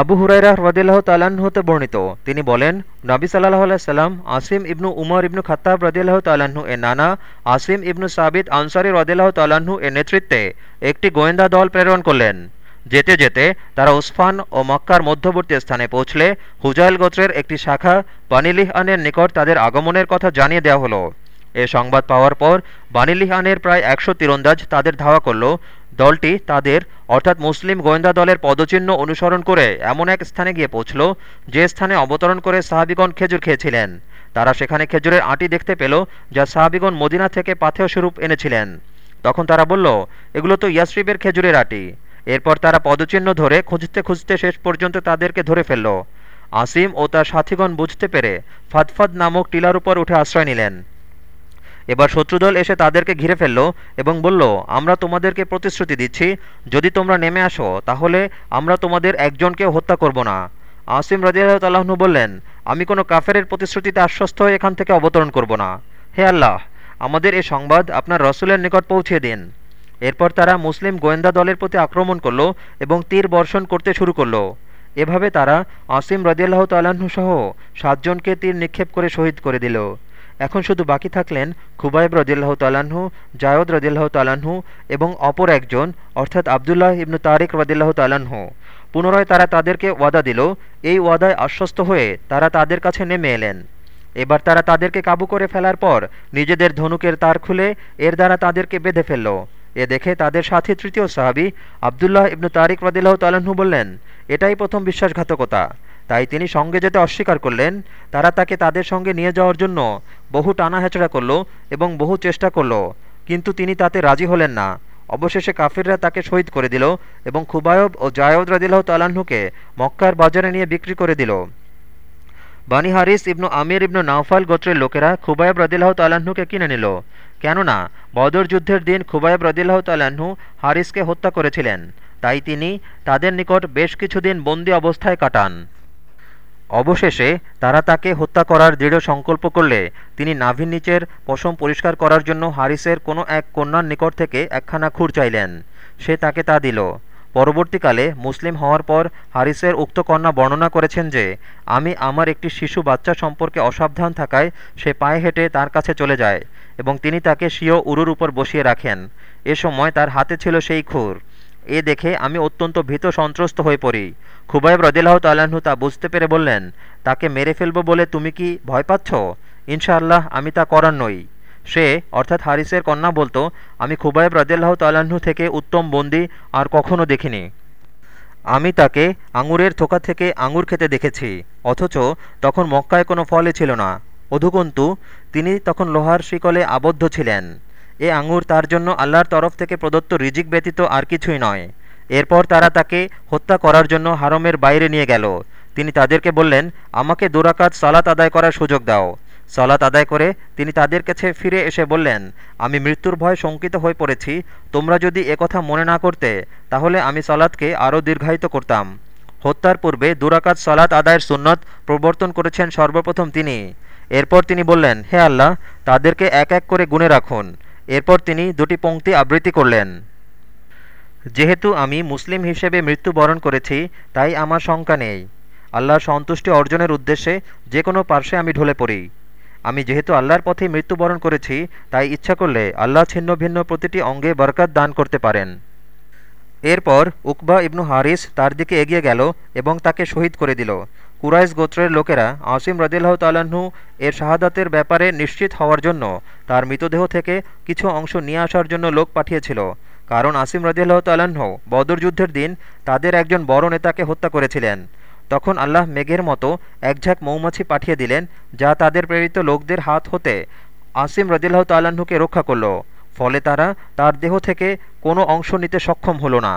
আবু হুরাইরা রদিল্লাহ তাল্লাহ্ন হতে বর্ণিত। তিনি বলেন, নবী সাল্লাহ সাল্লাম আসিম ইবনু উমর ইবনু খাত্তাব রদিল্লাহ তাল্লাহ্ন এর নানা আসিম ইবনু সাবিদ আনসারি রদিল্লাহ তাল্লাহ্ন এর নেতৃত্বে একটি গোয়েন্দা দল প্রেরণ করলেন। যেতে যেতে তারা উসফান ও মক্কার মধ্যবর্তী স্থানে পৌঁছলে হুজাইল গোত্রের একটি শাখা বানিলিহ আনের নিকট তাদের আগমনের কথা জানিয়ে দেওয়া হলো। এ সংবাদ পাওয়ার পর বানিলিহানের প্রায় একশো তীরন্দাজ তাদের ধাওয়া করল। দলটি তাদের অর্থাৎ মুসলিম গোয়েন্দা দলের পদচিহ্ন অনুসরণ করে এমন এক স্থানে গিয়ে পৌঁছল, যে স্থানে অবতরণ করে সাহাবিগণ খেজুর খেয়েছিলেন। তারা সেখানে খেজুরের আঁটি দেখতে পেল, যা সাহাবিগণ মদিনা থেকে পাথেয় স্বরূপ এনেছিলেন। তখন তারা বলল, এগুলো তো ইয়াসরিবের খেজুরের আটি। এরপর তারা পদচিহ্ন ধরে খুঁজতে খুঁজতে শেষ পর্যন্ত তাদেরকে ধরে ফেলল। আসিম ও তার সাথীগণ বুঝতে পেরে ফাদফাদ নামক টিলার উপর উঠে আশ্রয় নিলেন। এবার শত্রুদল এসে তাদেরকে ঘিরে ফেলল এবং বলল, আমরা তোমাদেরকে প্রতিশ্রুতি দিচ্ছি, যদি তোমরা নেমে আসো, তাহলে আমরা তোমাদের একজনকেও হত্যা করব না। আসিম রাজিয়াল তাল্লাহ্ন বললেন, আমি কোনো কাফেরের প্রতিশ্রুতিতে আশ্বস্ত হয়ে এখান থেকে অবতরণ করব না। হে আল্লাহ, আমাদের এ সংবাদ আপনার রসুলের নিকট পৌঁছে দিন। এরপর তারা মুসলিম গোয়েন্দা দলের প্রতি আক্রমণ করল এবং তীর বর্ষণ করতে শুরু করল। এভাবে তারা আসিম রদিয়াল্লাহ তাল্লাহ্ন সহ সাতজনকে তীর নিক্ষেপ করে শহীদ করে দিল। এখন শুধু বাকি থাকলেন খুবাইব রদিল্লাহ তালাহু জায়দ রদিল্লাহ তালাহু এবং অপর একজন, অর্থাৎ আবদুল্লাহ ইবনু তারিক রদিল্লাহ তালাহু পুনরায় তারা তাদেরকে ওয়াদা দিল। এই ওয়াদায় আশ্বস্ত হয়ে তারা তাদের কাছে নেমে এলেন। এবার তারা তাদেরকে কাবু করে ফেলার পর নিজেদের ধনুকের তার খুলে এর দ্বারা তাদেরকে বেঁধে ফেলল। এ দেখে তাদের সাথী তৃতীয় সাহাবি আবদুল্লাহ ইবনু তারিক রদিল্লাহ তালাহু বললেন, এটাই প্রথম বিশ্বাসঘাতকতা। তাই তিনি সঙ্গে যেতে অস্বীকার করলেন। তারা তাকে তাদের সঙ্গে নিয়ে যাওয়ার জন্য বহু টানা হেঁচড়া করল এবং বহু চেষ্টা করল, কিন্তু তিনি তাতে রাজি হলেন না। অবশেষে কাফিররা তাকে শহীদ করে দিল এবং খুবায়ব ও জায়দ রাদিল্লাহ তালাহুকে মক্কার বাজারে নিয়ে বিক্রি করে দিল। বানি হারিস ইবনু আমির ইবনু নাওফাল গোত্রের লোকেরা খুবায়ব রদিল্লাহ তালাহুকে কিনে নিল। কেননা, বদর যুদ্ধের দিন খুবায়ব রদিল্লাহ তালাহু হারিসকে হত্যা করেছিলেন। তাই তিনি তাদের নিকট বেশ কিছুদিন বন্দি অবস্থায় কাটান। অবশেষে তারা তাকে হত্যা করার দৃঢ় সংকল্প করলে তিনি নাভির নিচের পশম পরিষ্কার করার জন্য হারিসের কোনো এক কন্যার নিকট থেকে একখানা খুর চাইলেন। সে তাকে তা দিল। পরবর্তীকালে মুসলিম হওয়ার পর হারিসের উক্ত কন্যা বর্ণনা করেছেন যে, আমি আমার একটি শিশু বাচ্চা সম্পর্কে অসাবধান থাকায় সে পায়ে হেঁটে তার কাছে চলে যায় এবং তিনি তাকে স্বীয় উরুর উপর বসিয়ে রাখেন। এ সময় তার হাতে ছিল সেই খুর। এ দেখে আমি অত্যন্ত ভীত সন্ত্রস্ত হয়ে পড়ি। খুবাইব রদিল্লাহ তাল্লাহ্ন তা বুঝতে পেরে বললেন, তাকে মেরে ফেলব বলে তুমি কি ভয় পাচ্ছ? ইনশাআল্লাহ আমি তা করার নই। সে, অর্থাৎ হারিসের কন্যা বলতো, আমি খুবাইব রদিল্লাহ তাল্লাহ্ন থেকে উত্তম বন্দি আর কখনো দেখিনি। আমি তাকে আঙুরের থোকা থেকে আঙুর খেতে দেখেছি, অথচ তখন মক্কায় কোনো ফলে ছিল না। অধুকন্তু তিনি তখন লোহার শিকলে আবদ্ধ ছিলেন। এ আঙুর তার জন্য আল্লাহর তরফ থেকে প্রদত্ত রিজিক ব্যতীত আর কিছুই নয়। এরপর তারা তাকে হত্যা করার জন্য হারমের বাইরে নিয়ে গেল। তিনি তাদেরকে বললেন, আমাকে দুরাকাত সালাত আদায় করার সুযোগ দাও। সালাত আদায় করে তিনি তাদের কাছে ফিরে এসে বললেন, আমি মৃত্যুর ভয় শঙ্কিত হয়ে পড়েছি। তোমরা যদি একথা মনে না করতে, তাহলে আমি সালাদকে আরও দীর্ঘায়িত করতাম। হত্যার পূর্বে দুরাকাত সালাত আদায়ের সুন্নত প্রবর্তন করেছেন সর্বপ্রথম তিনি। এরপর তিনি বললেন, হে আল্লাহ, তাদেরকে এক এক করে গুনে রাখুন। এরপর তিনি দুটি পংক্তি আবৃত্তি করলেন। যেহেতু আমি মুসলিম হিসেবে মৃত্যুবরণ করেছি, তাই আমার শঙ্কা নেই। আল্লাহর সন্তুষ্টি অর্জনের উদ্দেশ্যে যে কোনো পার্শ্বে আমি ঢলে পড়ি। আমি যেহেতু আল্লাহর পথে মৃত্যুবরণ করেছি, তাই ইচ্ছা করলে আল্লাহ ছিন্ন ভিন্ন প্রতিটি অঙ্গে বরকাত দান করতে পারেন। এরপর উকবা ইবনু হারিস তার দিকে এগিয়ে গেল এবং তাকে শহীদ করে দিল। কুরাইশ গোত্রের লোকেরা আসিম রদিল্লাহ তাল্লাহ্ন এর শাহাদাতের ব্যাপারে নিশ্চিত হওয়ার জন্য তার মৃতদেহ থেকে কিছু অংশ নিয়ে আসার জন্য লোক পাঠিয়েছিল। কারণ আসিম রদিল্লাহ তাল্লাহ্ন বদর যুদ্ধের দিন তাদের একজন বড় নেতাকে হত্যা করেছিলেন। তখন আল্লাহ মেঘের মতো একঝাঁক মৌমাছি পাঠিয়ে দিলেন, যা তাদের প্রেরিত লোকদের হাত হতে আসিম রদিল্লাহ তাল্লাহ্নকে রক্ষা করল। ফলে তারা তার দেহ থেকে কোনো অংশ নিতে সক্ষম হল না।